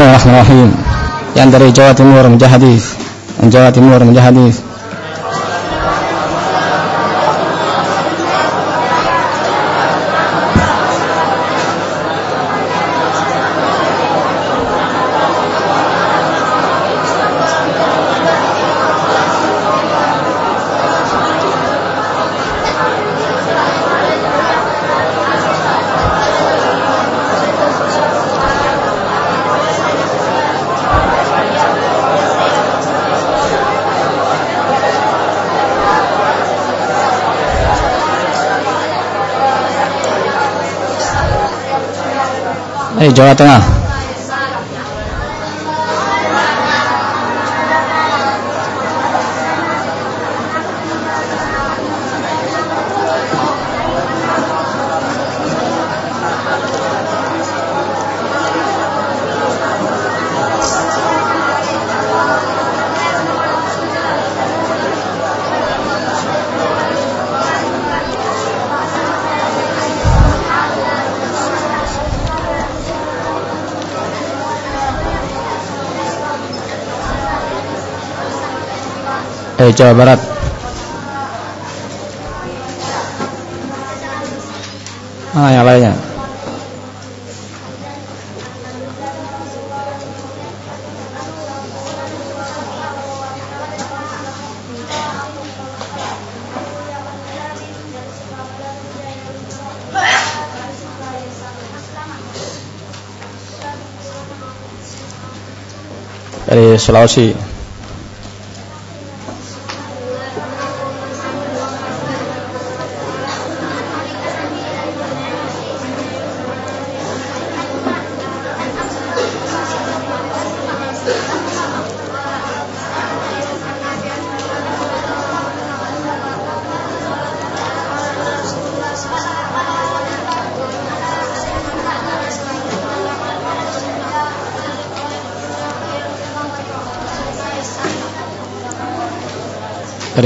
Bismillahirrahmanirrahim. Yang dari Jawa Timur Mujahadis. Jawa Timur Mujahadis. Eh Jawa Tengah. Eh Jawa Barat. Ah yang lainnya. Dari Sulawesi.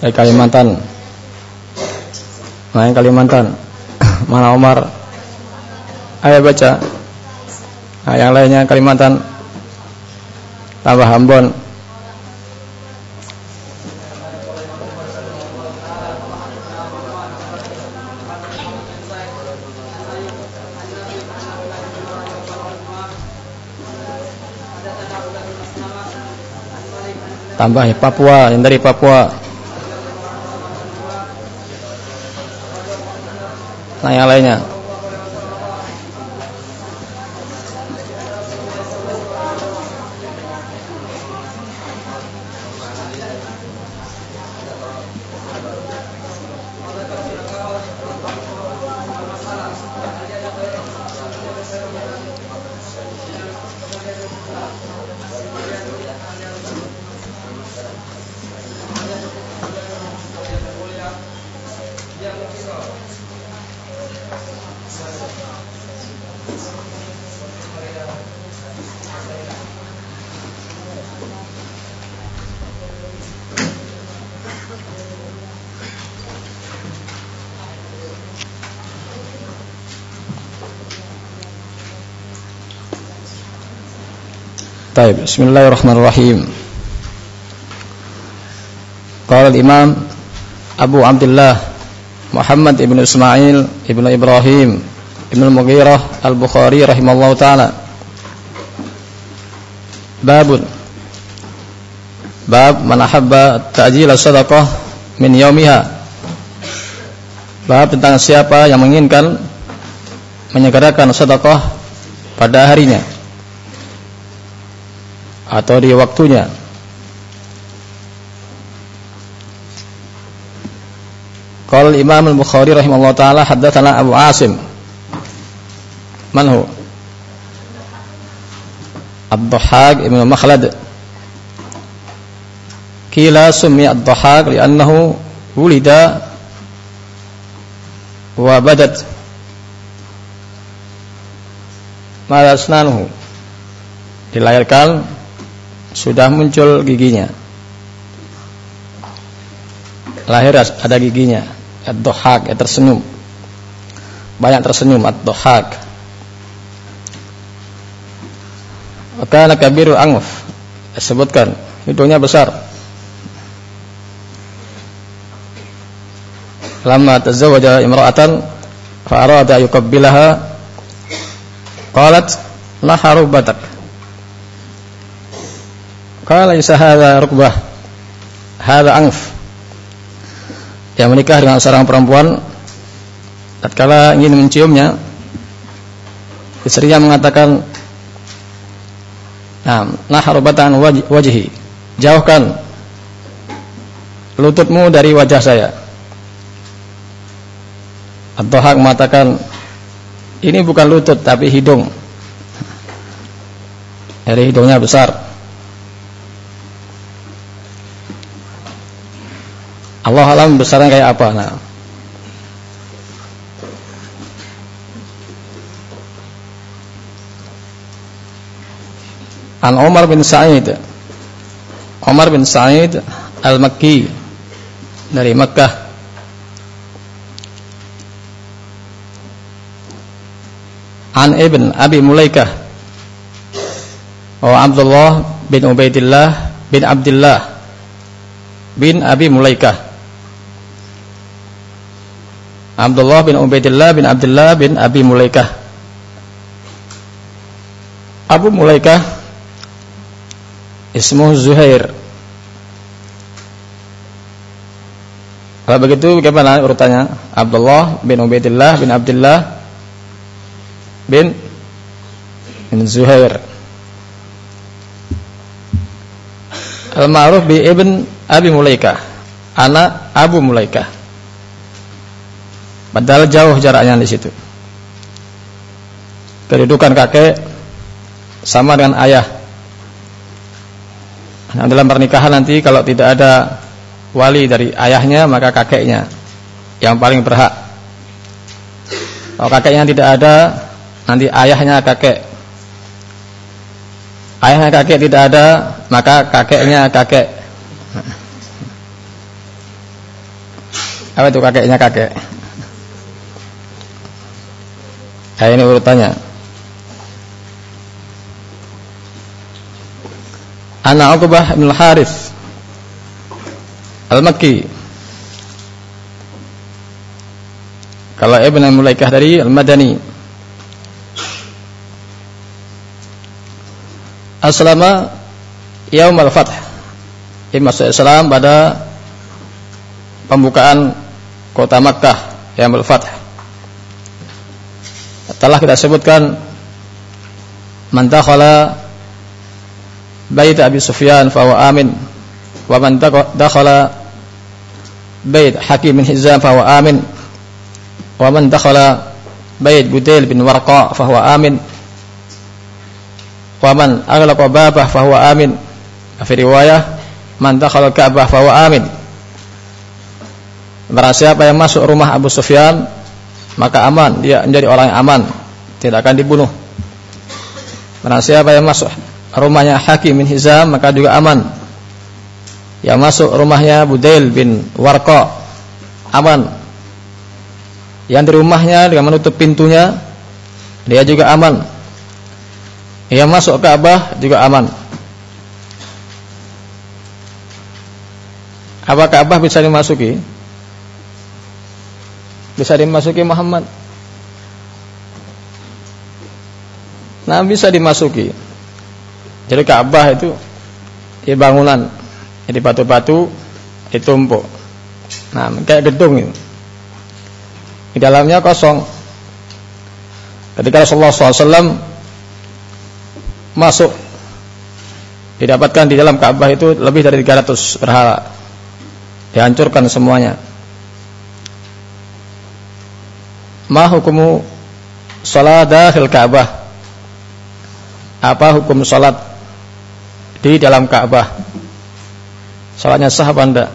Dari Kalimantan. Main Kalimantan. Mana Omar? Ayo baca. Nah, yang lainnya Kalimantan. Tambah Ambon. Tambah ya Papua, yang dari Papua. Nah, yang lainnya. طيب بسم الله الرحمن الرحيم قال الإمام أبو عبد الله محمد بن إسماعيل بن إبراهيم بن المغيرة البخاري رحمه الله تعالى باب باب من أحب تأجيل الصدقة من يومها Bab tentang siapa yang menginginkan menyegerakan sedekah pada harinya atau di waktunya. Qala Imam Al-Bukhari rahimahullah taala haddatsana Abu Asim Man hu? Ad-Dhahhak Ibnu Makhlad. Kila summi Ad-Dhahhak li'annahu wulida wa badat mala asnanuhu dilahirkan sudah muncul giginya. Lahir ada giginya. Ad-dhahak ya tersenyum. Banyak tersenyum ad-dhahak maka kabiru anguf disebutkan hidungnya besar. Lama tazawwaja imra'atan fa arada yuqabbilaha. Qalat naharu batak qala isa hadha rukbah hadha angf yang menikah dengan seorang perempuan tatkala ingin menciumnya istrinya mengatakan nah naharubatan wajhi. Jauhkan lututmu dari wajah saya. Ad-Dhahak mengatakan ini bukan lutut tapi hidung. Dari hidungnya besar Allah alam besarnya kayak apa nah. An Umar bin Sa'id. Umar bin Sa'id Al-Makki dari Makkah. An Ibn Abi Mulaikah. Oh Abdullah bin Ubaidillah bin Abdullah bin Abi Mulaikah Abdullah bin Ubaidillah bin Abdullah bin Abi Mulaikah. Abu Mulaikah Ismu Zuhair. Kalau begitu bagaimana urutannya? Abdullah bin Ubaidillah bin Abdullah bin bin Zuhair. Al-Ma'ruf bi Ibn Abi Mulaikah. Anak Abu Mulaikah Padahal jauh jaraknya di situ. Kedudukan kakek sama dengan ayah. Nah, dalam pernikahan nanti kalau tidak ada wali dari ayahnya maka kakeknya yang paling berhak. Kalau kakeknya tidak ada nanti ayahnya kakek. Ayahnya kakek tidak ada maka kakeknya kakek. Apa itu kakeknya kakek? Nah ini urutannya. Ana Uqbah bin Harith Al-Makki. Kalau Ibn Mulaikah dari Al-Madani. Aslama Yaum Al-Fath Ia masuk Islam pada Pembukaan Kota Makkah Yaum Al-Fath telah kita sebutkan man dakhala bait Abi Sufyan fa huwa amin wa man dakhala bait Hakim bin Hizam fa huwa amin wa man dakhala bait Budail bin Warqa fa huwa amin wa man aghlaqa babah fa huwa amin fi riwayah man dakhala Ka'bah fa huwa amin. Barang siapa yang masuk rumah Abu Sufyan maka aman. Dia menjadi orang yang aman. Tidak akan dibunuh. Barang siapa yang masuk rumahnya Hakim bin Hizam maka juga aman. Yang masuk rumahnya Budail bin Warqa aman. Yang di rumahnya dengan menutup pintunya dia juga aman. Yang masuk Ka'bah juga aman. Apa Ka'bah bisa dimasuki bisa dimasuki Muhammad? Nah bisa dimasuki. Jadi Ka'bah itu Ya bangunan. Jadi batu-batu Ditumpuk. Nah kayak gedung itu. Di dalamnya kosong. Ketika Rasulullah SAW Masuk Didapatkan di dalam Ka'bah itu Lebih dari 300 berhala. Dihancurkan semuanya ma hukumu salat dakhil Ka'bah. Apa hukum salat di dalam Ka'bah? Salatnya sah apa enggak?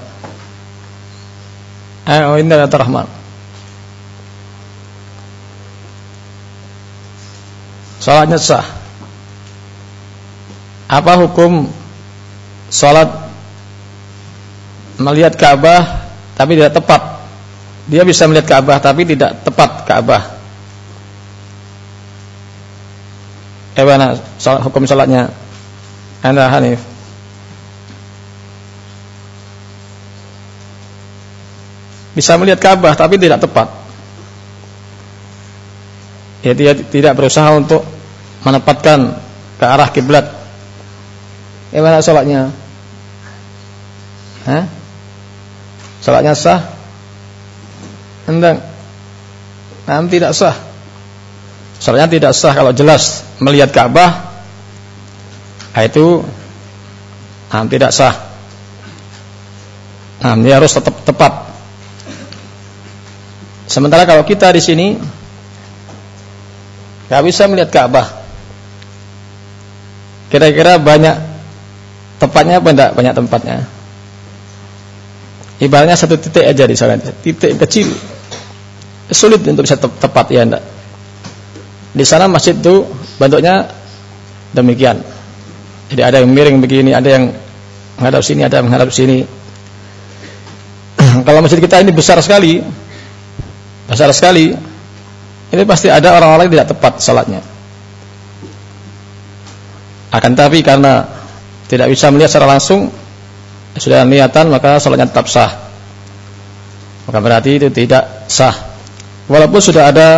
Eh, oh, ini ada Rahman. Salatnya sah. Apa hukum salat melihat Ka'bah tapi tidak tepat? Dia bisa melihat Ka'bah tapi tidak tepat Ka'bah. Eh mana salat, hukum salatnya? Anda Hanif. Bisa melihat Ka'bah tapi tidak tepat. Ya dia tidak berusaha untuk menempatkan ke arah kiblat. Eh mana salatnya? Hah? Salatnya sah? Enggak. Nah, tidak sah. Salatnya tidak sah kalau jelas melihat Ka'bah nah, itu nah, tidak sah. Nah, dia harus tetap tepat. Sementara kalau kita di sini nggak bisa melihat Ka'bah, kira-kira banyak tempatnya apa enggak? Banyak tempatnya. Ibaratnya satu titik aja di sana, titik kecil, sulit untuk bisa tepat ya enggak. Di sana masjid itu bentuknya demikian. Jadi ada yang miring begini, ada yang menghadap sini, ada yang menghadap sini. Kalau masjid kita ini besar sekali, besar sekali, ini pasti ada orang-orang tidak tepat salatnya. Akan tapi karena tidak bisa melihat secara langsung, sudah niatan maka salatnya tetap sah. Maka berarti itu tidak sah. Walaupun sudah ada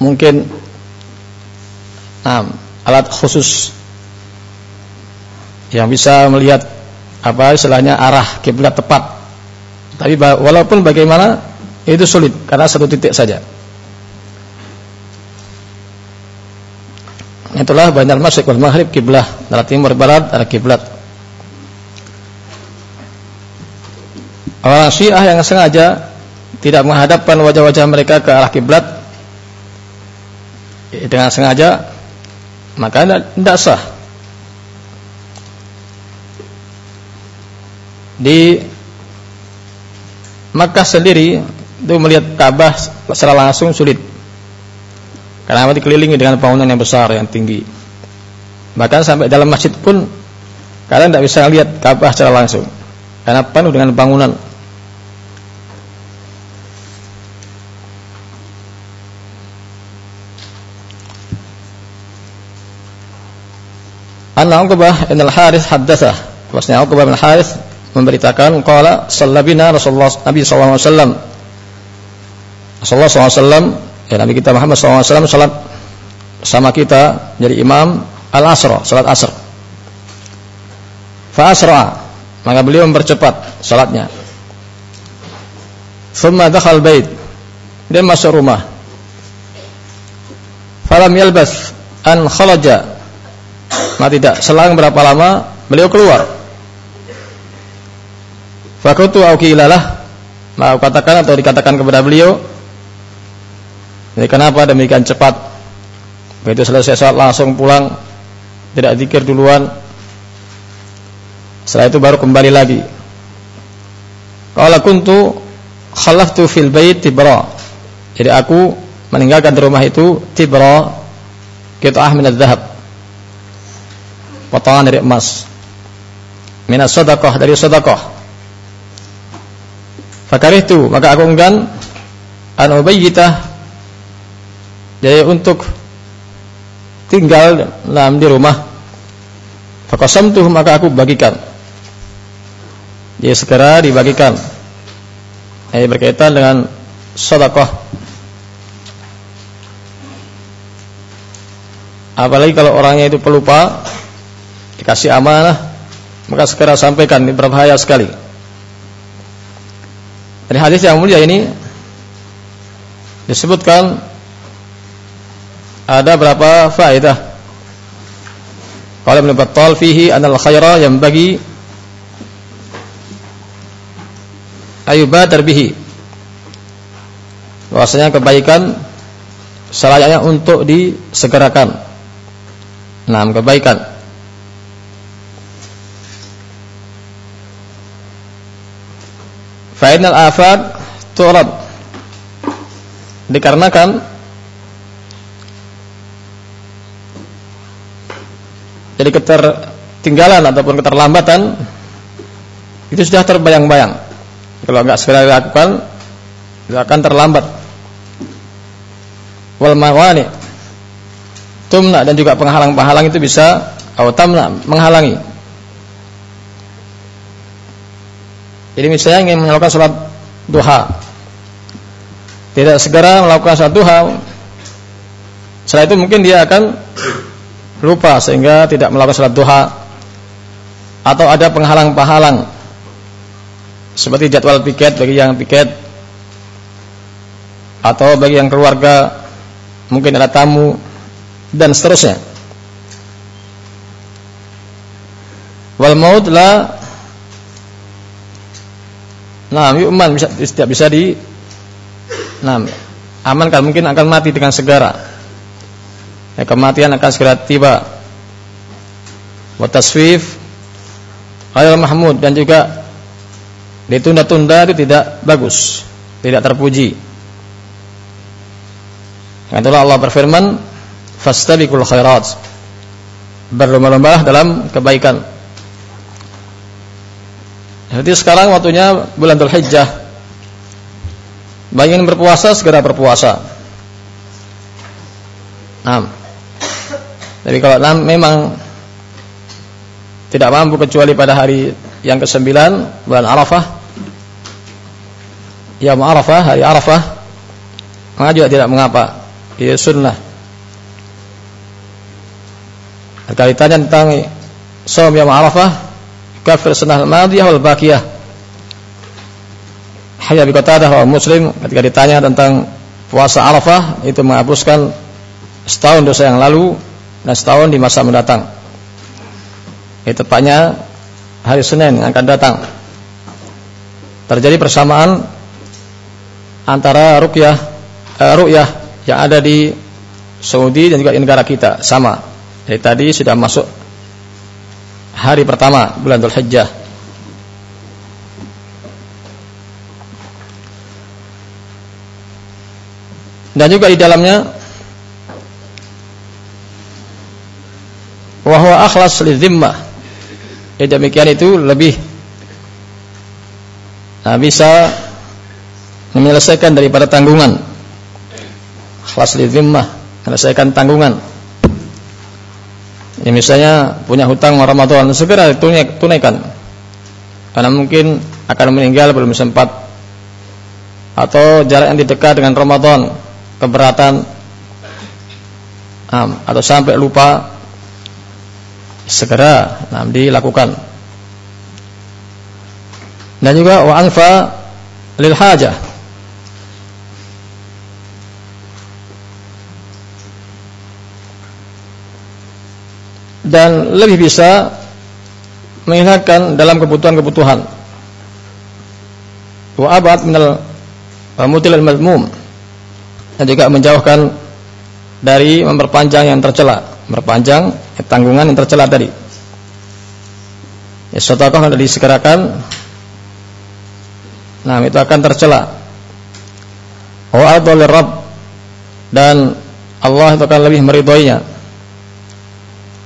mungkin nah, alat khusus yang bisa melihat apa istilahnya arah kiblat tepat. Tapi walaupun bagaimana itu sulit karena satu titik saja. Itulah banyak masjid wal maghrib kiblah, dari timur barat arah kiblat. Orang Syiah yang sengaja tidak menghadapkan wajah-wajah mereka ke arah kiblat dengan sengaja maka tidak sah. Di Makkah sendiri itu melihat Ka'bah secara langsung sulit. Karena dikelilingi dengan bangunan yang besar yang tinggi. Bahkan sampai dalam masjid pun kalian tidak bisa lihat Ka'bah secara langsung. Karena penuh dengan bangunan Anna Uqbah bin al-Harith haddatha. Maksudnya Uqbah bin al-Harith memberitakan qala sallabina Rasulullah Nabi sallallahu alaihi wasallam. Rasulullah sallallahu alaihi wasallam ya Nabi kita Muhammad sallallahu alaihi wasallam salat sama kita jadi imam al-asra, salat asr. Fa asra, maka beliau mempercepat salatnya. Thumma dakhal bait. Dia masuk rumah. Falam yalbas an khalaja Nah tidak. Selang berapa lama beliau keluar. Fakutu aukilalah Mau katakan atau dikatakan kepada beliau Ini kenapa demikian cepat? Begitu selesai sholat langsung pulang. Tidak zikir duluan. Setelah itu baru kembali lagi. Kalau kuntu Khalaftu fil bait tibra. Jadi aku meninggalkan rumah itu Tibra Kita'ah minat zahab potongan dari emas. Minas sodakoh dari sodakoh fakarih itu maka aku enggan an ubayyitah. Jadi untuk tinggal dalam di rumah. Fakosam tuh maka aku bagikan. Dia segera dibagikan. Ini berkaitan dengan sodakoh apalagi kalau orangnya itu pelupa dikasih amanah maka segera sampaikan ini berbahaya sekali dari hadis yang mulia ini disebutkan ada berapa faedah kalau Ibn Battal fihi anal khaira yang bagi ayuba terbihi bahwasanya kebaikan selayaknya untuk disegerakan. Nah, kebaikan. Fa'inal afat turab dikarenakan jadi ketertinggalan ataupun keterlambatan itu sudah terbayang-bayang. Kalau enggak segera dilakukan, itu akan terlambat. Wal mawani tumna dan juga penghalang-penghalang itu bisa atau tamna menghalangi. Jadi misalnya ingin melakukan sholat duha, tidak segera melakukan sholat duha, setelah itu mungkin dia akan lupa sehingga tidak melakukan sholat duha, atau ada penghalang-penghalang. Seperti jadwal piket bagi yang piket. Atau bagi yang keluarga. Mungkin ada tamu. Dan seterusnya. Wal maut la Nah, yu'man bisa tidak bisa di Nah, aman kan mungkin akan mati dengan segera. Ya, kematian akan segera tiba. Wa taswif ayat mahmud dan juga ditunda-tunda itu tidak bagus, tidak terpuji. Itulah Allah berfirman, fastabiqul khairat. Berlomba-lomba dalam kebaikan. Jadi sekarang waktunya bulan Dzulhijjah. Bagi berpuasa segera berpuasa. Nah. Jadi kalau memang tidak mampu kecuali pada hari yang ke-9 bulan Arafah. Ya Arafah, hari Arafah. Maka juga tidak mengapa. Itu sunnah. Kalau ditanya tentang Som Yom Arafah Kafir sunnah al-madiyah wal baqiyah. Hayya biqatadah wa muslim Ketika ditanya tentang Puasa Arafah Itu menghapuskan Setahun dosa yang lalu Dan setahun di masa mendatang. Itu tepatnya Hari Senin yang akan datang. Terjadi persamaan Antara rukyah eh, Rukyah yang ada di Saudi dan juga di negara kita. Sama. Jadi tadi sudah masuk hari pertama bulan Dhul Hijjah. Dan juga di dalamnya wahwa akhlas lidzimmah. Jadi demikian itu lebih nah, bisa menyelesaikan daripada tanggungan. Akhlas lidzimmah, menyelesaikan tanggungan Ya misalnya punya hutang Ramadan segera tunaikan. Karena mungkin akan meninggal belum sempat atau jarak yang dekat dengan Ramadan keberatan um, atau sampai lupa segera nah, dilakukan. Dan juga wa anfa lil hajah dan lebih bisa mengingatkan dalam kebutuhan-kebutuhan. Wa abad minal mutil al-mazmum dan juga menjauhkan dari memperpanjang yang tercela, memperpanjang tanggungan yang tercela tadi. Ya, sedekah kalau disegerakan nah itu akan tercela. Wa adallir rabb dan Allah itu akan lebih meridhoinya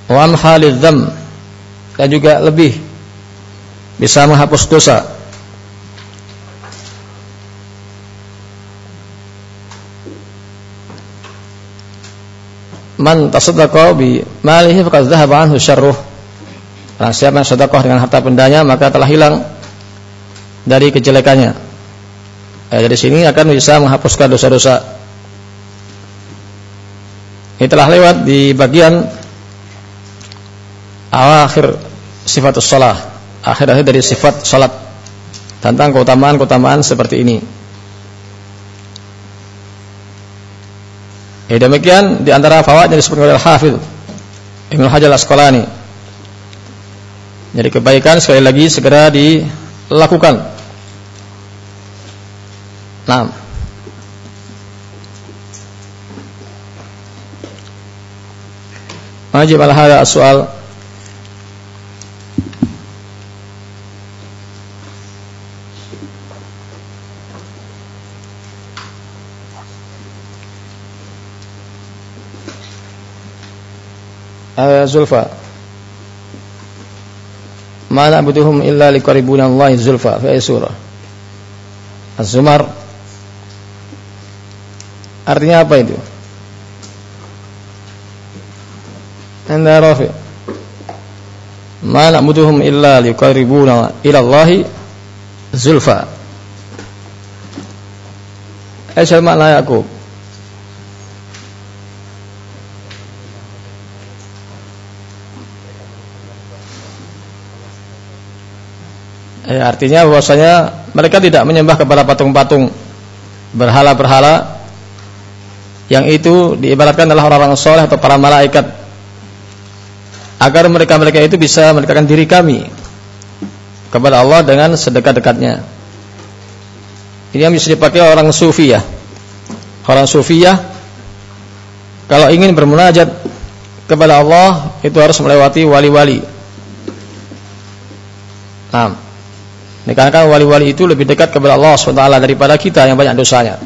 wa amhalidz dan juga lebih bisa menghapus dosa man tasaddaqa bi malihi faqad dhahaba anhu syarruh Nah, siapa yang sedekah dengan harta bendanya maka telah hilang dari kejelekannya. Eh, dari sini akan bisa menghapuskan dosa-dosa. Ini telah lewat di bagian akhir sifat salah akhir-akhir dari sifat salat tentang keutamaan-keutamaan seperti ini Ya demikian di antara yang disebutkan oleh Hafidh Ibnu Hajar Al-Asqalani. Jadi kebaikan sekali lagi segera dilakukan. Nah. Majib ala hada soal Zulfa. Ma na'buduhum illa liqaribuna Allah zulfa fi surah. Az-Zumar. Artinya apa itu? Anda Rafi. Ma na'buduhum illa liqaribuna ila Allah zulfa. Aisyah makna Yaqub Ya, artinya bahwasanya mereka tidak menyembah kepada patung-patung berhala-berhala yang itu diibaratkan adalah orang-orang soleh atau para malaikat agar mereka-mereka itu bisa mendekatkan diri kami kepada Allah dengan sedekat-dekatnya. Ini yang bisa dipakai orang sufi ya. Orang sufi ya kalau ingin bermunajat kepada Allah itu harus melewati wali-wali. Nah, Dikarenakan wali-wali itu lebih dekat kepada Allah SWT daripada kita yang banyak dosanya.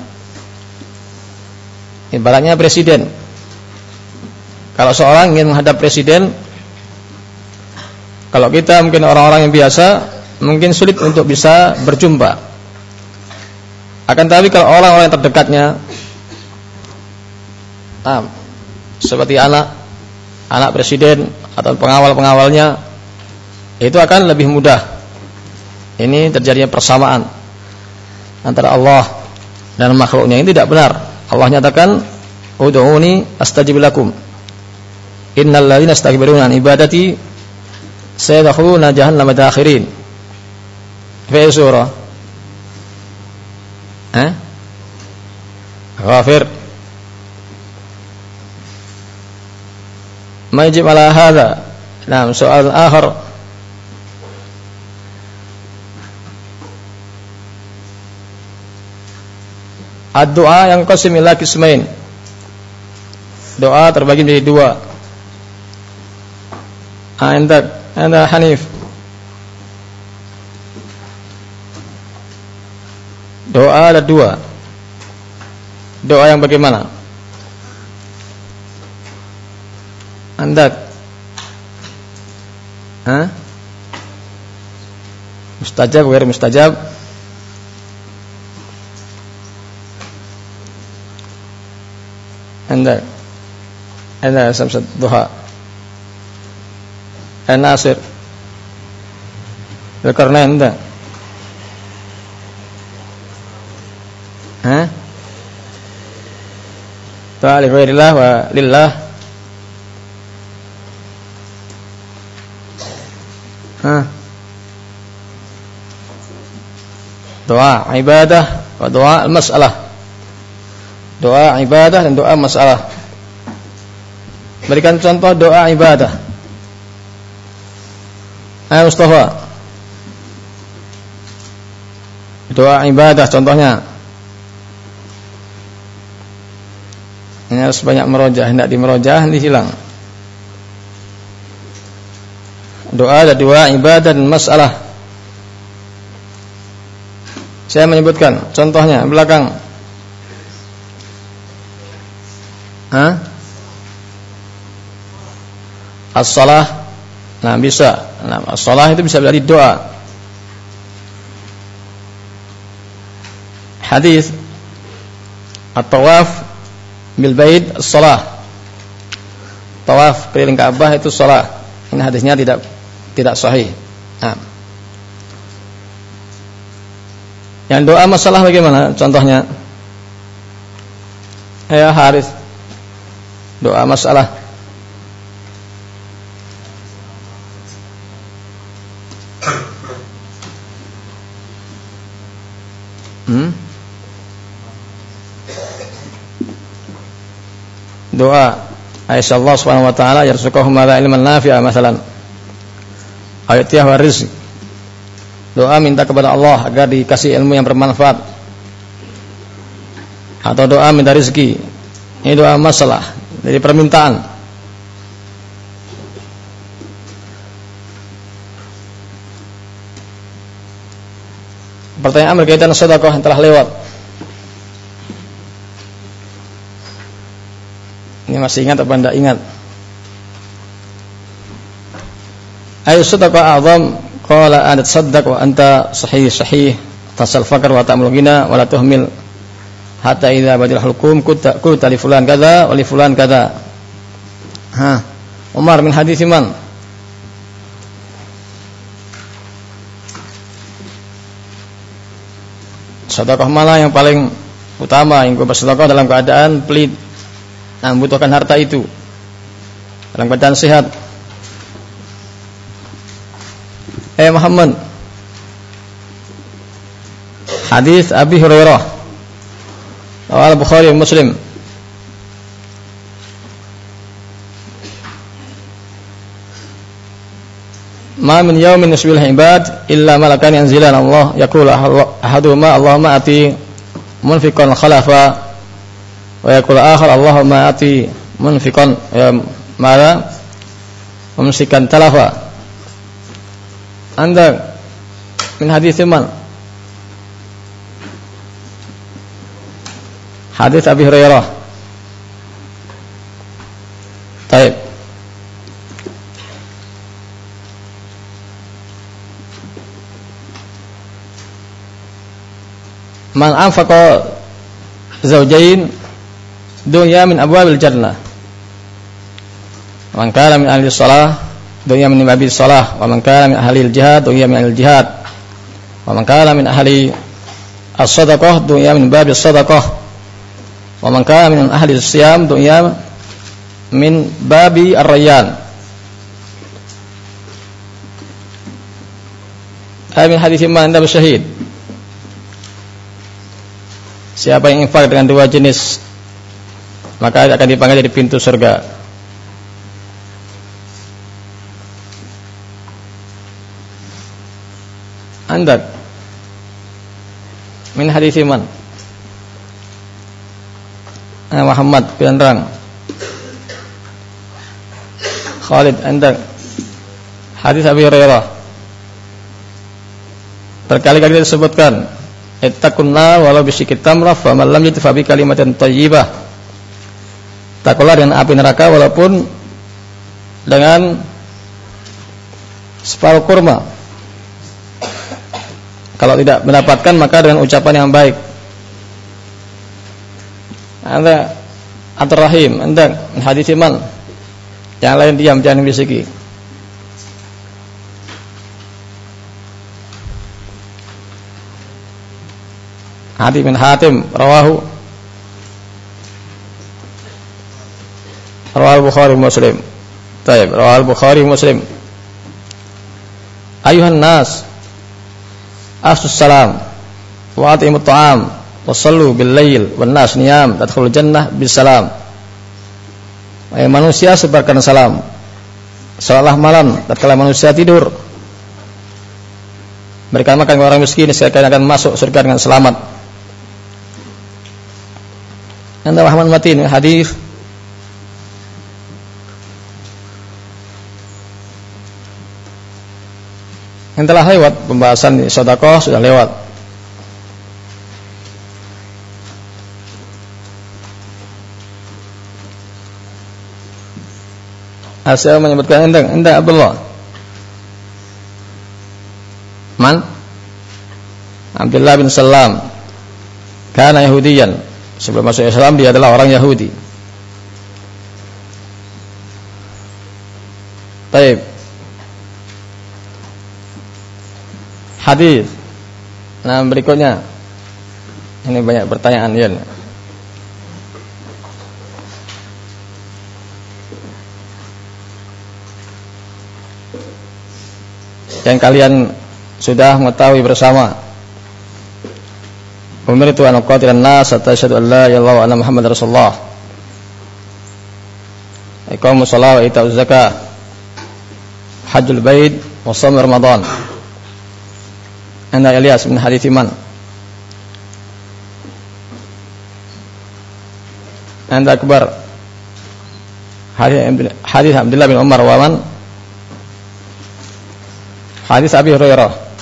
Ibaratnya presiden. Kalau seorang ingin menghadap presiden, kalau kita mungkin orang-orang yang biasa, mungkin sulit untuk bisa berjumpa. Akan tapi kalau orang-orang yang terdekatnya, nah, seperti anak, anak presiden atau pengawal-pengawalnya, itu akan lebih mudah ini terjadinya persamaan antara Allah dan makhluknya ini tidak benar. Allah nyatakan, "Ud'uni astajib lakum." Innal ladzina an ibadati sayadkhuluna jahannam dakhirin. Fi surah Eh? Ghafir. Ma yajib ala hadha? Nah, soal akhir Ad-doa yang qasim ila kismain. Doa terbagi menjadi dua. Anda Anda Hanif. Doa ada dua. Doa yang bagaimana? Anda Hah? Mustajab, bukan mustajab? عندك أنا شمس الضحى الناصر ذكرنا عندك ها doa li ghairillah wa lillah ha doa ibadah wa doa ibadah dan doa masalah. Berikan contoh doa ibadah. Ayo Mustafa. Doa ibadah contohnya. Ini harus banyak merojah, tidak di merojah nanti hilang. Doa ada dua ibadah dan masalah. Saya menyebutkan contohnya belakang Hah? As-salah. Nah bisa. Nah, As-salah itu bisa berarti doa. Hadis. At-tawaf Bil bait as-salah. Tawaf keliling Ka'bah itu salah. Ini hadisnya tidak tidak sahih. Nah. Yang doa masalah bagaimana? Contohnya. Ya Haris doa masalah. Hmm? doa. Aisyah Allah Subhanahu wa taala yarzuqahum ala ilman nafi'a masalan. Ayat wa rizq. Doa minta kepada Allah agar dikasih ilmu yang bermanfaat. Atau doa minta rezeki ini doa masalah dari permintaan. Pertanyaan berkaitan sedekah yang telah lewat. Ini masih ingat apa anda ingat? Ayo sedekah azam qala adat saddaq wa anta sahih sahih tasal fakar wa ta'mul gina wa la tuhmil hatta idza badal hukum kunta li fulan kadza wa li fulan kadza. Ha. Umar min hadis man? Sedekah malah yang paling utama yang gue bersedekah dalam keadaan pelit nah, membutuhkan harta itu dalam keadaan sehat Eh Muhammad Hadis Abi Hurairah Al Bukhari Muslim. Ma min yawmin yusbil ibad illa malakan yanzilan. Allah yaqul ahaduma Allahumma ati munfiqan khalafa wa yaqul akhar Allahumma ati munfiqan ya mala talafa. Anda min hadis Abi Hurairah. Baik. Man anfaqa zawjain dunya min abwabil jannah. Man kana min ahli shalah dunya min babi salah wa man kana min ahli al-jihad dunya min al-jihad wa man kana min ahli as-sadaqah dunya min babi as-sadaqah wa man kana min ahli as-siyam dunya min babi ar-rayyan. Amin hadis iman anda bersyahid Siapa yang infak dengan dua jenis Maka akan dipanggil dari pintu surga. Andak Min hadis iman. ah, Muhammad bin Rang Khalid Andak Hadis Abi Hurairah. Berkali-kali disebutkan Ittaqunna walau bisyikit tamrah Fa man lam yutfa bi kalimatin tayyibah. Takulah dengan api neraka walaupun Dengan Separuh kurma. Kalau tidak mendapatkan maka dengan ucapan yang baik. Anda atau rahim, Anda hadis iman. Yang lain diam jangan bisiki. Hadi bin Hatim rawahu Rawal Bukhari Muslim. Taib, Rawal Bukhari Muslim. Ayuhan nas, Asus salam wa atimut ta'am wa sallu bil lail wan nas niyam tadkhulul jannah bis salam. Wahai manusia sebarkan salam. Salatlah malam tatkala manusia tidur. Mereka makan orang miskin sekalian akan masuk surga dengan selamat. Anda Muhammad Matin hadis yang telah lewat pembahasan sodakoh sudah lewat Asyik menyebutkan endang, endang Abdullah. Man? Abdullah bin Salam. Karena Yahudian. Sebelum masuk Islam dia adalah orang Yahudi. Baik. hadis. Nah, berikutnya. Ini banyak pertanyaan ya. Yang kalian sudah mengetahui bersama. Umirtu an uqatilan nas hatta asyhadu an la ilaha illallah Muhammadar Rasulullah. Iqamus shalah wa ita'uz zakah. Hajjul bait wa shaum Ramadan. Anda Ilyas bin hadis man? Anda akbar hadis Abdullah bin Umar wa man? Hadis Abi Hurairah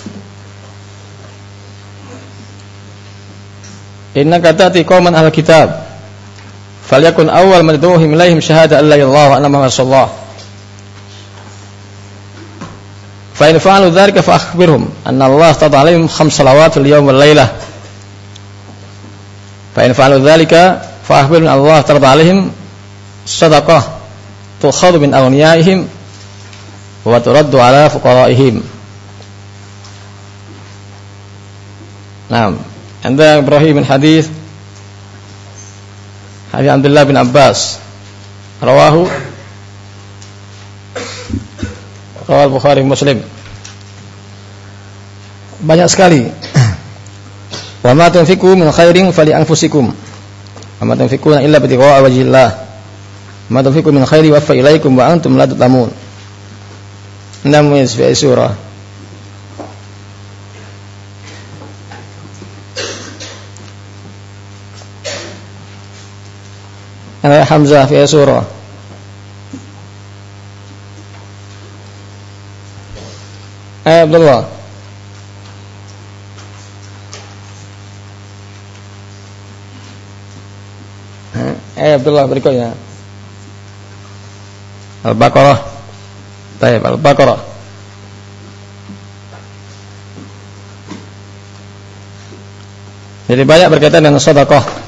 innaka ta'ti qauman ahli kitab falyakun awwal man tad'uhum ilaihim syahada an la ilaha illallah wa anna muhammadar rasulullah fa in fa'alu dzalika fa akhbirhum anna Allah ta'ala alaihim khams salawat fil yawm wal lailah fa in fa'alu dzalika fa akhbirhum Allah ta'ala alaihim sadaqah tukhadhu min aghniyaihim wa turaddu ala fuqaraihim Naam. Anda Ibrahim bin hadis Hadis Abdullah bin Abbas. Rawahu Rawal Bukhari Muslim. Banyak sekali. Wa ma tunfiqu min khairin fali anfusikum. Wa ma tunfiquna illa bitigha'a wajhillah. Ma tunfiqu min khairi wa fa ilaikum wa antum la tutamun. Namun surah أنا حمزة في سورة أي عبد الله أي عبد الله berikutnya Al-Baqarah Baik, Al-Baqarah Jadi banyak berkaitan dengan sedekah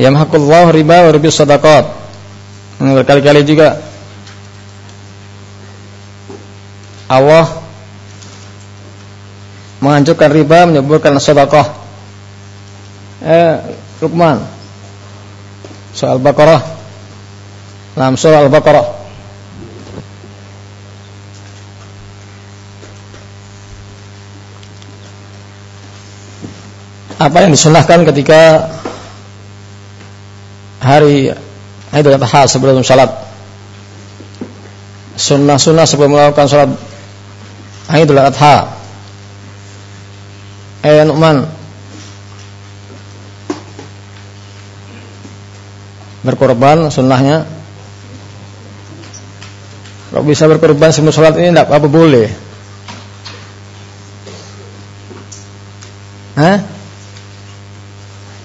Yamhaqullahu riba wa ribis sadaqat. Berkali-kali juga Allah menghancurkan riba menyebutkan sedekah. Eh, Luqman. Soal Baqarah. Dalam surah Al-Baqarah. Apa yang disunahkan ketika hari Idul Adha sebelum salat? Sunnah-sunnah sebelum melakukan salat Idul Adha. Eh Nu'man berkorban sunnahnya kalau bisa berkorban sebelum salat ini tidak apa boleh. Hah?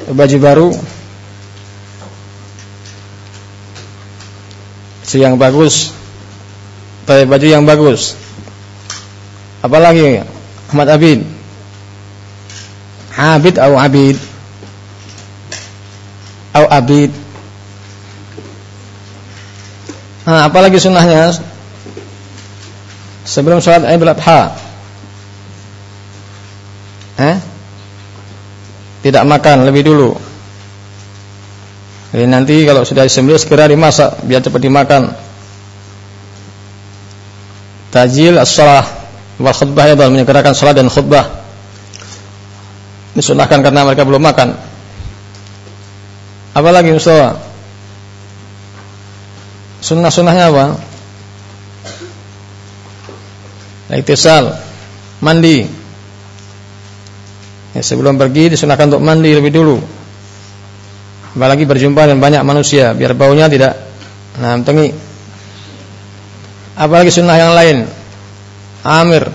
baju baru. Baju yang bagus. Pakai baju yang bagus. Apalagi Ahmad Abid. Abid atau Abid? Atau Abid? Nah, apalagi sunnahnya sebelum sholat Idul Adha eh? tidak makan lebih dulu jadi nanti kalau sudah disembelih segera dimasak biar cepat dimakan. Tajil as-salah wal khutbah ya menyegerakan salat dan khutbah. Disunahkan karena mereka belum makan. Apalagi Mustafa? Sunnah-sunnahnya apa? Iktisal, mandi. Ya, sebelum pergi disunahkan untuk mandi lebih dulu. Apalagi berjumpa dengan banyak manusia biar baunya tidak nah tengi apalagi sunnah yang lain. Amir.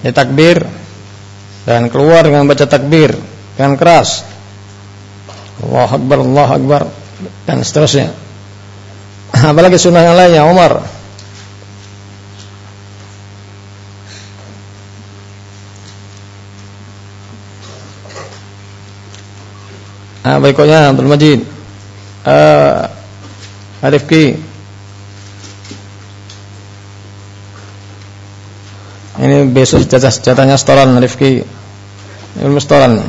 Ya takbir. Dan keluar dengan baca takbir. Dengan keras. Allah Akbar Allah Akbar. Dan seterusnya apalagi sunnah yang lainnya Umar Ah, berikutnya Abdul Majid. Uh, Arifki. Ini besok jatah jatahnya setoran Arifki. Ilmu setoran.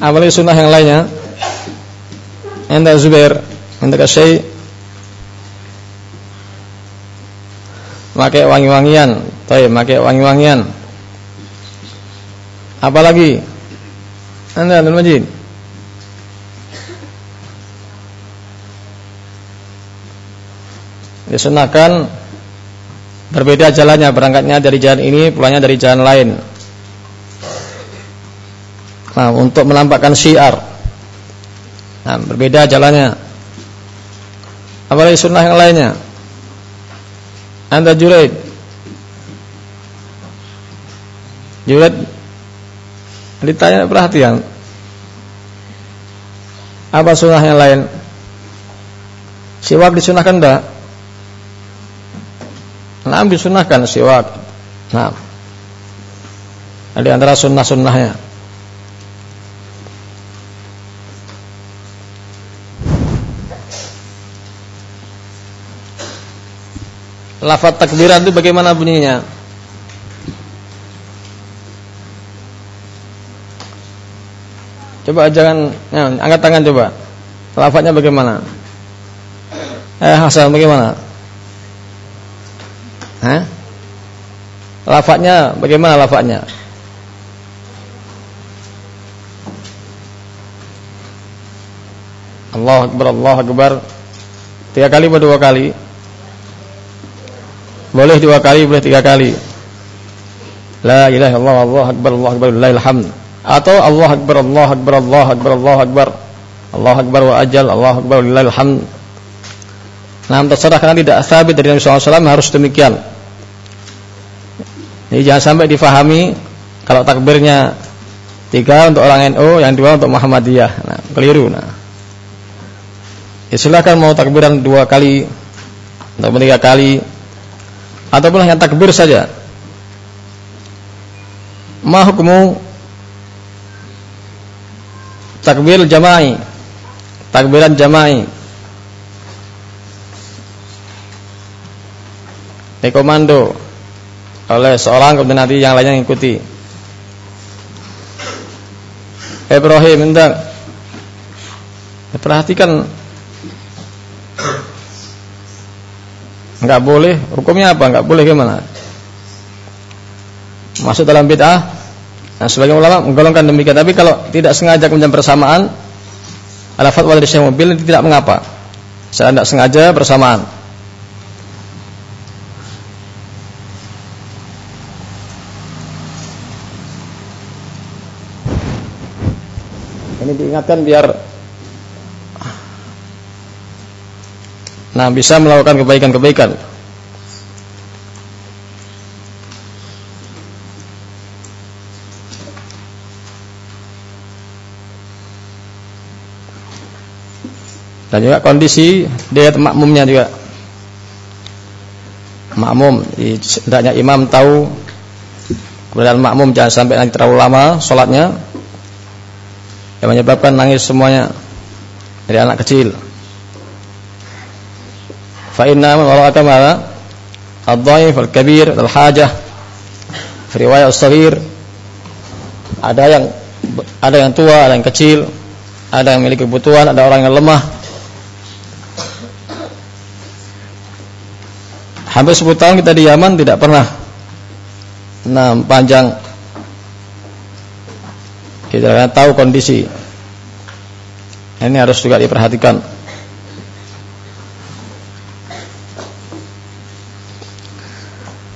Apalagi sunnah yang lainnya. Anda Zubair, Anda Kasai. Pakai wangi-wangian, tapi pakai wangi-wangian. Apalagi anda Abdul Majid. Disunahkan Berbeda jalannya Berangkatnya dari jalan ini Pulangnya dari jalan lain. Nah untuk menampakkan syiar Nah berbeda jalannya Apalagi sunnah yang lainnya Anda Juraid. Juraid ditanya perhatian. Apa sunnah yang lain? Siwak disunahkan enggak? Nah, disunahkan siwak. Nah. Ada antara sunnah-sunnahnya. Lafaz takbiran itu bagaimana bunyinya? Coba jangan ya, angkat tangan coba. Lafaznya bagaimana? Eh Hasan bagaimana? Hah? Lafaznya bagaimana lafaznya? Allah Akbar Allah Akbar Tiga kali atau dua kali Boleh dua kali boleh tiga kali. La ilaha illallah Allah Akbar Allah Akbar Alhamd. Atau Allah Akbar Allah Akbar Allah Akbar Allah Akbar. Allah Akbar wa ajal Allah Akbar Alhamd. Nah terserah karena tidak sabit dari Nabi SAW harus demikian. Jadi jangan sampai difahami Kalau takbirnya Tiga untuk orang NU Yang dua untuk Muhammadiyah. Nah keliru nah. Ya silakan mau takbiran dua kali atau tiga kali ataupun hanya takbir saja. Ma hukumu takbir jama'i? Takbiran jama'i. Dikomando oleh seorang kemudian nanti yang lainnya mengikuti. Ibrahim hendak perhatikan Enggak boleh, hukumnya apa? Enggak boleh gimana? Masuk dalam bid'ah. Nah, sebagian ulama menggolongkan demikian, tapi kalau tidak sengaja kemudian bersamaan ala fatwa dari Syekh Mobil tidak mengapa. Saya tidak sengaja bersamaan. Ini diingatkan biar Nah, bisa melakukan kebaikan-kebaikan. Dan juga kondisi dia makmumnya juga. Makmum, hendaknya imam tahu keberadaan makmum jangan sampai nanti terlalu lama sholatnya yang menyebabkan nangis semuanya dari anak kecil. Man wara'aka mala ad-dhaif al-kabir al-hajah fi riwayat as-saghir ada yang ada yang tua, ada yang kecil, ada yang memiliki kebutuhan, ada orang yang lemah. Hampir 10 tahun kita di Yaman tidak pernah nah panjang. Kita tahu kondisi. Ini harus juga diperhatikan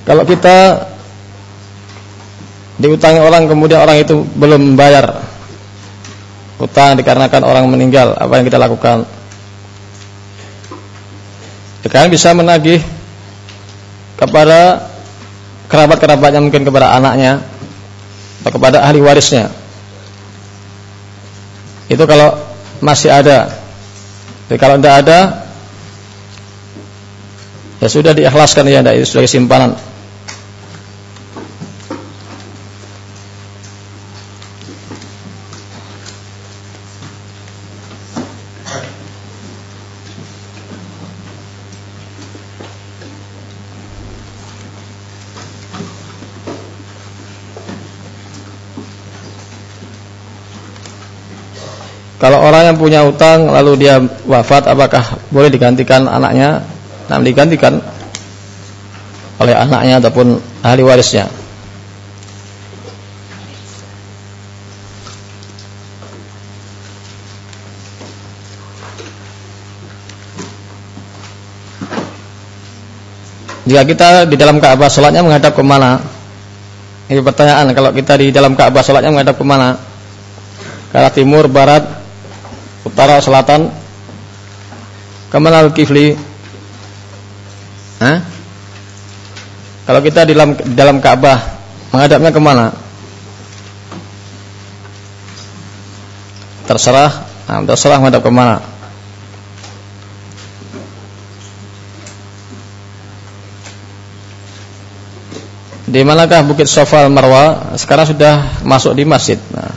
Kalau kita diutangi orang kemudian orang itu belum membayar utang dikarenakan orang meninggal, apa yang kita lakukan? Kita bisa menagih kepada kerabat-kerabatnya mungkin kepada anaknya atau kepada ahli warisnya. Itu kalau masih ada. Jadi kalau tidak ada ya sudah diikhlaskan ya sebagai simpanan. Kalau orang yang punya utang lalu dia wafat apakah boleh digantikan anaknya? Nah, digantikan oleh anaknya ataupun ahli warisnya. Jika kita di dalam Ka'bah sholatnya menghadap ke mana? Ini pertanyaan. Kalau kita di dalam Ka'bah sholatnya menghadap ke mana? Ke arah timur, barat, utara selatan ke mana al-kifli Hah? Kalau kita di dalam dalam Ka'bah menghadapnya ke mana? Terserah, nah, terserah menghadap ke mana. Di manakah Bukit Sofa Marwa? Sekarang sudah masuk di masjid. Nah,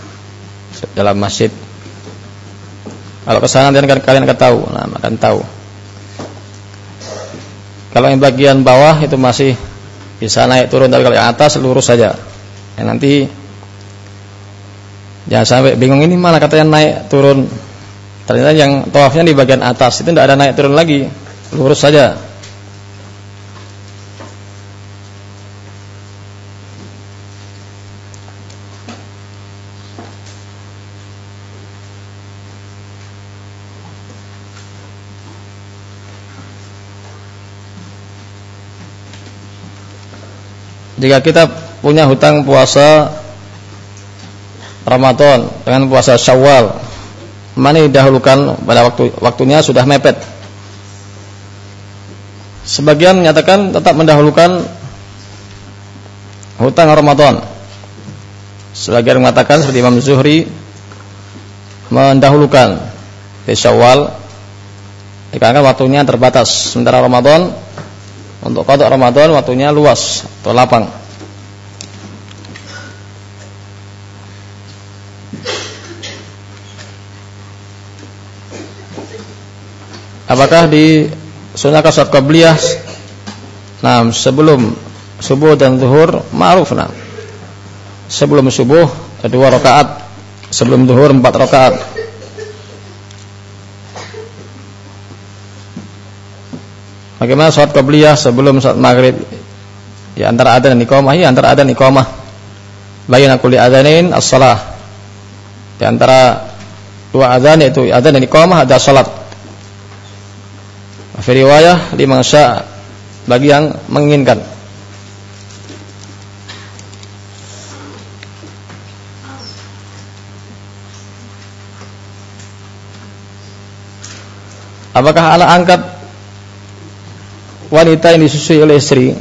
dalam masjid. Kalau ke sana kalian kalian akan tahu, nah akan tahu. Kalau yang bagian bawah itu masih bisa naik turun tapi kalau atas lurus saja. Ya, nanti jangan sampai bingung ini mana katanya naik turun. Ternyata yang tawafnya di bagian atas itu tidak ada naik turun lagi, lurus saja. Jika kita punya hutang puasa Ramadan dengan puasa Syawal, mana didahulukan pada waktu waktunya sudah mepet. Sebagian menyatakan tetap mendahulukan hutang Ramadan. Sebagian mengatakan seperti Imam Zuhri mendahulukan di Syawal dikarenakan waktunya terbatas. Sementara Ramadan untuk kodok Ramadan waktunya luas atau lapang. Apakah di sunnah kasat qabliyah Nah, sebelum subuh dan zuhur ma'ruf nah. Sebelum subuh dua rakaat, sebelum zuhur empat rakaat. Bagaimana sholat qabliyah sebelum sholat maghrib? Ya antara adzan dan iqamah, ya antara adzan iqamah. Bayna kulli adzanain as-shalah. Di antara dua adzan yaitu adzan dan iqamah ada salat. Fi riwayah liman syaa bagi yang menginginkan. Apakah anak angkat wanita yang disusui oleh istri.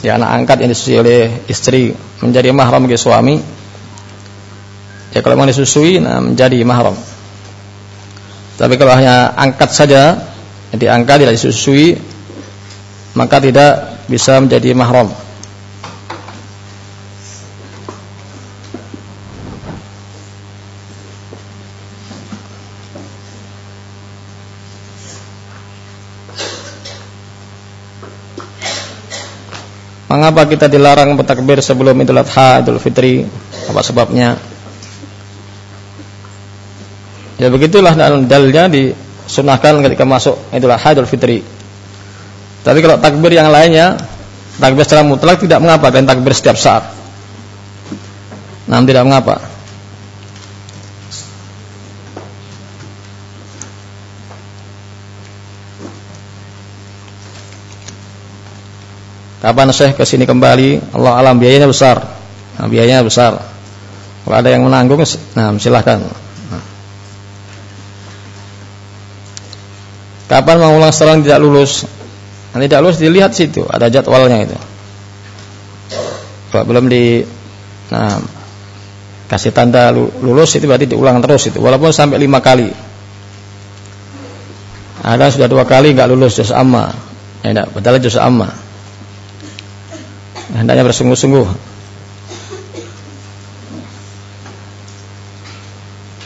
Ya anak angkat yang disusui oleh istri menjadi mahram bagi suami. Ya kalau mau disusui nah menjadi mahram. Tapi kalau hanya angkat saja jadi angkat tidak disusui maka tidak bisa menjadi mahram Mengapa kita dilarang bertakbir sebelum Idul Adha, Idul Fitri? Apa sebabnya? Ya begitulah dalilnya disunahkan ketika masuk Idul Adha, Idul Fitri. Tapi kalau takbir yang lainnya, takbir secara mutlak tidak mengapa dan takbir setiap saat. Nah, tidak mengapa. Kapan Syekh ke sini kembali? Allah alam biayanya besar. Nah, biayanya besar. Kalau ada yang menanggung, nah silahkan. Nah. Kapan mau ulang setelah tidak lulus? Nanti tidak lulus dilihat situ, ada jadwalnya itu. Kalau belum di nah, kasih tanda lulus itu berarti diulang terus itu, walaupun sampai lima kali. Ada sudah dua kali nggak lulus juz amma, ya enggak, padahal juz amma hendaknya bersungguh-sungguh.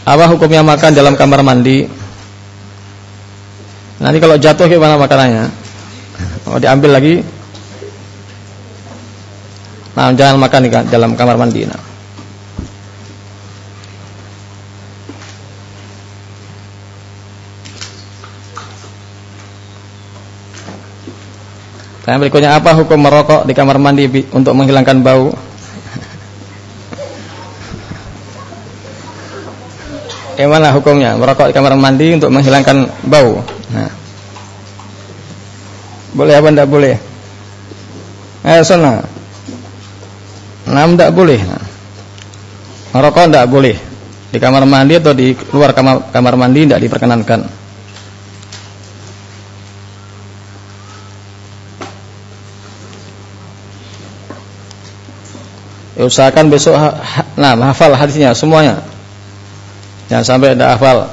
Apa hukumnya makan dalam kamar mandi? Nanti kalau jatuh gimana makanannya? Mau diambil lagi? Nah jangan makan di dalam kamar mandi nah. Yang berikutnya apa hukum merokok di kamar mandi untuk menghilangkan bau? Bagaimana hukumnya merokok di kamar mandi untuk menghilangkan bau? Nah. Boleh apa tidak boleh? Eh sana. Nah, tidak boleh. Nah. Merokok tidak boleh di kamar mandi atau di luar kamar, kamar mandi tidak diperkenankan. Ya, usahakan besok ha, ha, nah hafal hadisnya semuanya. Jangan sampai tidak hafal.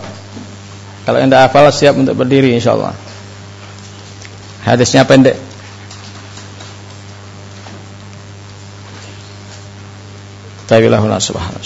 Kalau tidak hafal siap untuk berdiri insyaallah. Hadisnya pendek. Tabilahu subhanahu